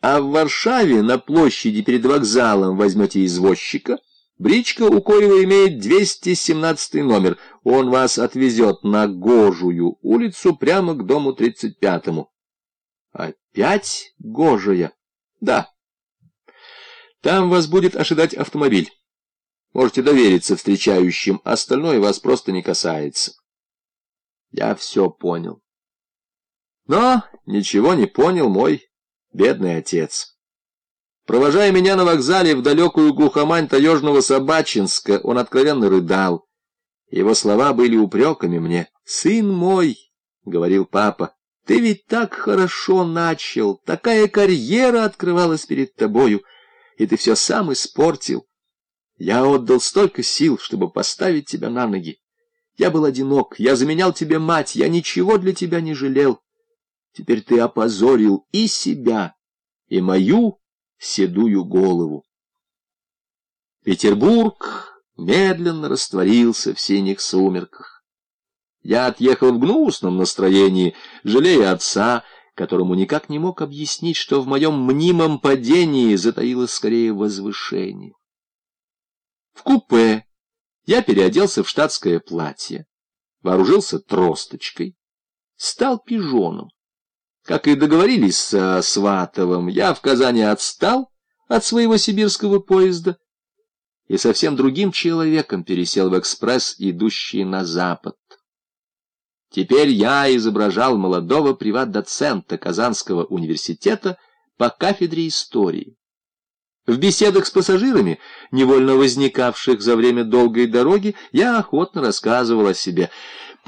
а в Варшаве на площади перед вокзалом возьмете извозчика, бричка у коего имеет 217 номер, он вас отвезет на Гожую улицу прямо к дому 35-му. Опять Гожая? Да. Там вас будет ожидать автомобиль. Можете довериться встречающим, остальное вас просто не касается. Я все понял. Но ничего не понял мой бедный отец. Провожая меня на вокзале в далекую глухомань таежного Собачинска, он откровенно рыдал. Его слова были упреками мне. «Сын мой», — говорил папа, — «ты ведь так хорошо начал, такая карьера открывалась перед тобою, и ты все сам испортил. Я отдал столько сил, чтобы поставить тебя на ноги. Я был одинок, я заменял тебе мать, я ничего для тебя не жалел. Теперь ты опозорил и себя, и мою седую голову. Петербург медленно растворился в синих сумерках. Я отъехал в гнусном настроении, жалея отца, которому никак не мог объяснить, что в моем мнимом падении затаилось скорее возвышение. В купе я переоделся в штатское платье, вооружился тросточкой, стал пижоном. Как и договорились с Сватовым, я в Казани отстал от своего сибирского поезда и совсем другим человеком пересел в экспресс, идущий на запад. Теперь я изображал молодого приват-доцента Казанского университета по кафедре истории. В беседах с пассажирами, невольно возникавших за время долгой дороги, я охотно рассказывал о себе.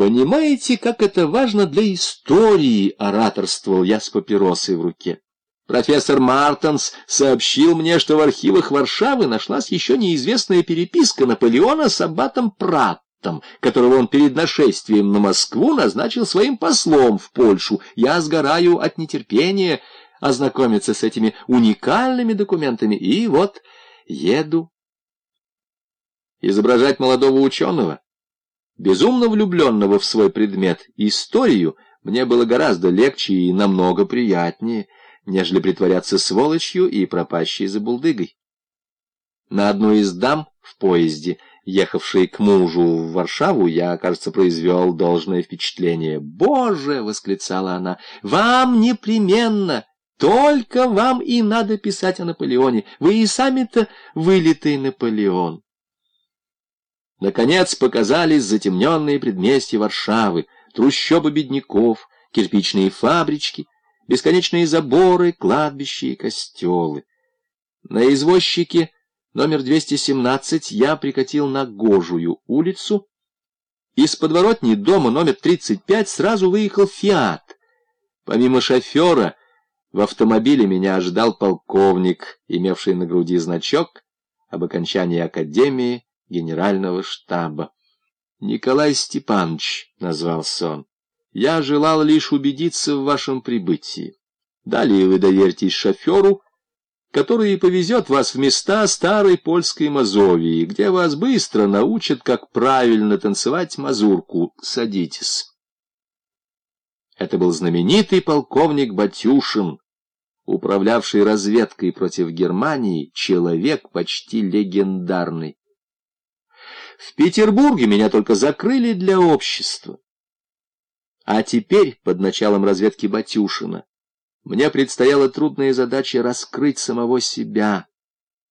«Понимаете, как это важно для истории?» — ораторствовал я с папиросой в руке. Профессор Мартенс сообщил мне, что в архивах Варшавы нашлась еще неизвестная переписка Наполеона с аббатом Праттом, которого он перед нашествием на Москву назначил своим послом в Польшу. Я сгораю от нетерпения ознакомиться с этими уникальными документами, и вот еду. Изображать молодого ученого, безумно влюбленного в свой предмет, историю, мне было гораздо легче и намного приятнее, нежели притворяться сволочью и пропащей за булдыгой. На одну из дам в поезде, ехавшей к мужу в Варшаву, я, кажется, произвел должное впечатление. «Боже!» — восклицала она. «Вам непременно!» Только вам и надо писать о Наполеоне. Вы и сами-то вылитый Наполеон. Наконец показались затемненные предместья Варшавы, трущобы бедняков, кирпичные фабрички, бесконечные заборы, кладбища и костелы. На извозчике номер 217 я прикатил на Гожую улицу. Из подворотни дома номер 35 сразу выехал «Фиат». Помимо шофера в автомобиле меня ожидал полковник, имевший на груди значок об окончании Академии Генерального штаба. Николай Степанович назвался он. Я желал лишь убедиться в вашем прибытии. Далее вы доверьтесь шоферу, который повезет вас в места старой польской Мазовии, где вас быстро научат, как правильно танцевать мазурку. Садитесь. Это был знаменитый полковник Батюшин, управлявший разведкой против Германии, человек почти легендарный. В Петербурге меня только закрыли для общества. А теперь, под началом разведки Батюшина, мне предстояла трудная задача раскрыть самого себя,